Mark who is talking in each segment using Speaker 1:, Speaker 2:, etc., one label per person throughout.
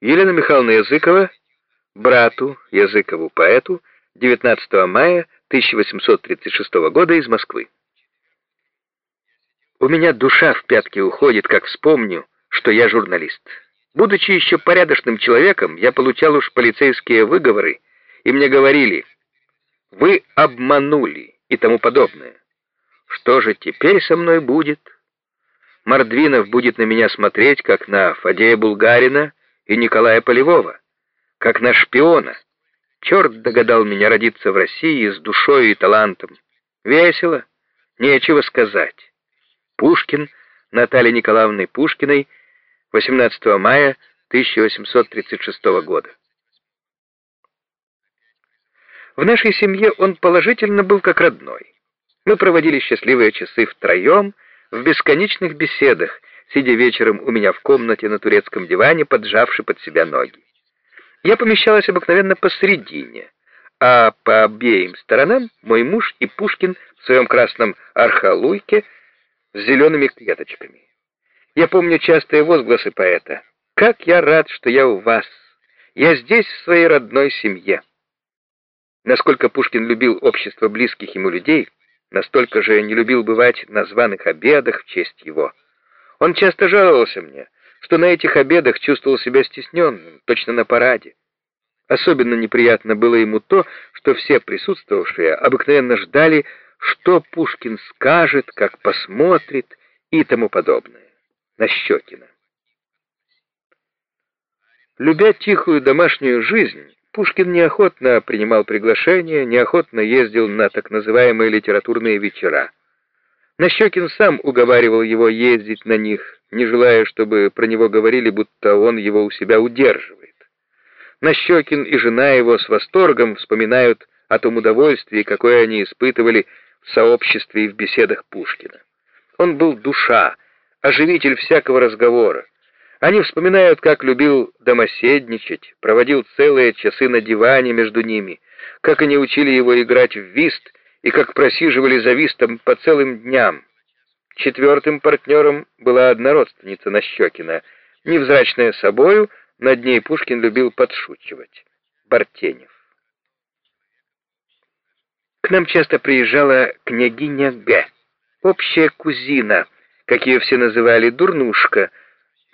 Speaker 1: Елена Михайловна Языкова, брату Языкову поэту, 19 мая 1836 года из Москвы. У меня душа в пятки уходит, как вспомню, что я журналист. Будучи еще порядочным человеком, я получал уж полицейские выговоры, и мне говорили «Вы обманули» и тому подобное. Что же теперь со мной будет? Мордвинов будет на меня смотреть, как на Фадея Булгарина и Николая Полевого, как на шпиона. Черт догадал меня родиться в России с душой и талантом. Весело, нечего сказать. Пушкин Наталья Николаевна Пушкиной 18 мая 1836 года. В нашей семье он положительно был как родной. Мы проводили счастливые часы втроем, в бесконечных беседах, сидя вечером у меня в комнате на турецком диване, поджавши под себя ноги. Я помещалась обыкновенно посредине, а по обеим сторонам мой муж и Пушкин в своем красном архалуйке с зелеными клеточками. Я помню частые возгласы поэта. «Как я рад, что я у вас! Я здесь, в своей родной семье!» Насколько Пушкин любил общество близких ему людей, настолько же не любил бывать на званых обедах в честь его. Он часто жаловался мне, что на этих обедах чувствовал себя стесненным, точно на параде. Особенно неприятно было ему то, что все присутствовавшие обыкновенно ждали, что Пушкин скажет, как посмотрит и тому подобное. Нащекина. Любя тихую домашнюю жизнь, Пушкин неохотно принимал приглашения, неохотно ездил на так называемые литературные вечера. Нащекин сам уговаривал его ездить на них, не желая, чтобы про него говорили, будто он его у себя удерживает. Нащекин и жена его с восторгом вспоминают о том удовольствии, какое они испытывали в сообществе и в беседах Пушкина. Он был душа, оживитель всякого разговора. Они вспоминают, как любил домоседничать, проводил целые часы на диване между ними, как они учили его играть в вист и как просиживали за вистом по целым дням. Четвертым партнером была одна родственница Нащекина, невзрачная собою, над ней Пушкин любил подшучивать. Бартенев. К нам часто приезжала княгиня Г., общая кузина, как ее все называли, дурнушка,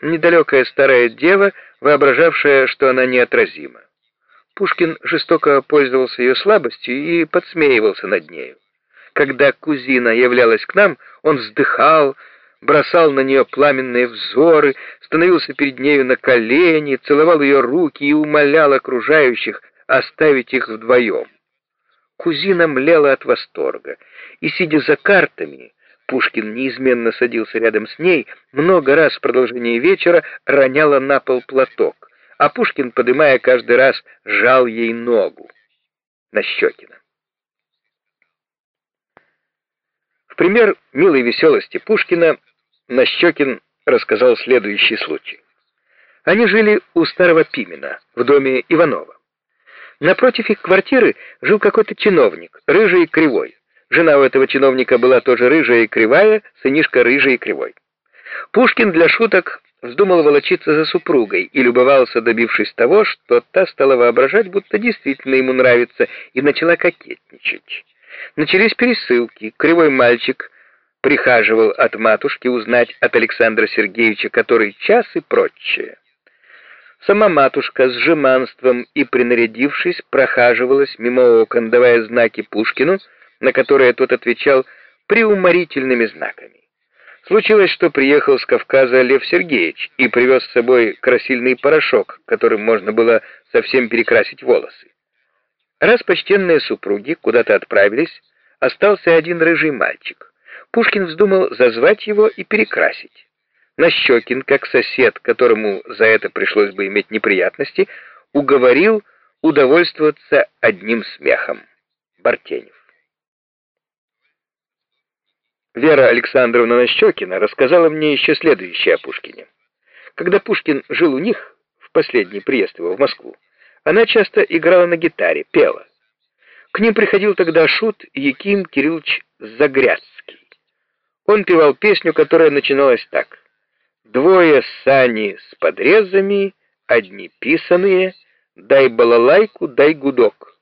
Speaker 1: недалекая старая дева, воображавшая, что она неотразима. Пушкин жестоко пользовался ее слабостью и подсмеивался над нею. Когда кузина являлась к нам, он вздыхал, бросал на нее пламенные взоры, становился перед нею на колени, целовал ее руки и умолял окружающих оставить их вдвоем. Кузина млела от восторга, и, сидя за картами, Пушкин неизменно садился рядом с ней, много раз в продолжении вечера роняла на пол платок, а Пушкин, подымая каждый раз, жал ей ногу. Нащекина. В пример милой веселости Пушкина Нащекин рассказал следующий случай. Они жили у старого Пимена, в доме Иванова. Напротив их квартиры жил какой-то чиновник, рыжий и кривой. Жена у этого чиновника была тоже рыжая и кривая, сынишка рыжий и кривой. Пушкин для шуток вздумал волочиться за супругой и любовался, добившись того, что та стала воображать, будто действительно ему нравится, и начала кокетничать. Начались пересылки. Кривой мальчик прихаживал от матушки узнать от Александра Сергеевича, который час и прочее. Сама матушка с жеманством и принарядившись прохаживалась мимо окон, давая знаки Пушкину, на которые тот отвечал приуморительными знаками. Случилось, что приехал с Кавказа Лев Сергеевич и привез с собой красильный порошок, которым можно было совсем перекрасить волосы. Раз почтенные супруги куда-то отправились, остался один рыжий мальчик. Пушкин вздумал зазвать его и перекрасить. Нащекин, как сосед, которому за это пришлось бы иметь неприятности, уговорил удовольствоваться одним смехом. Бартенев. Вера Александровна Нащекина рассказала мне еще следующее о Пушкине. Когда Пушкин жил у них, в последний приезд его в Москву, она часто играла на гитаре, пела. К ним приходил тогда шут Яким Кириллович Загрязский. Он певал песню, которая начиналась так. «Двое сани с подрезами, одни писаные, дай балалайку, дай гудок.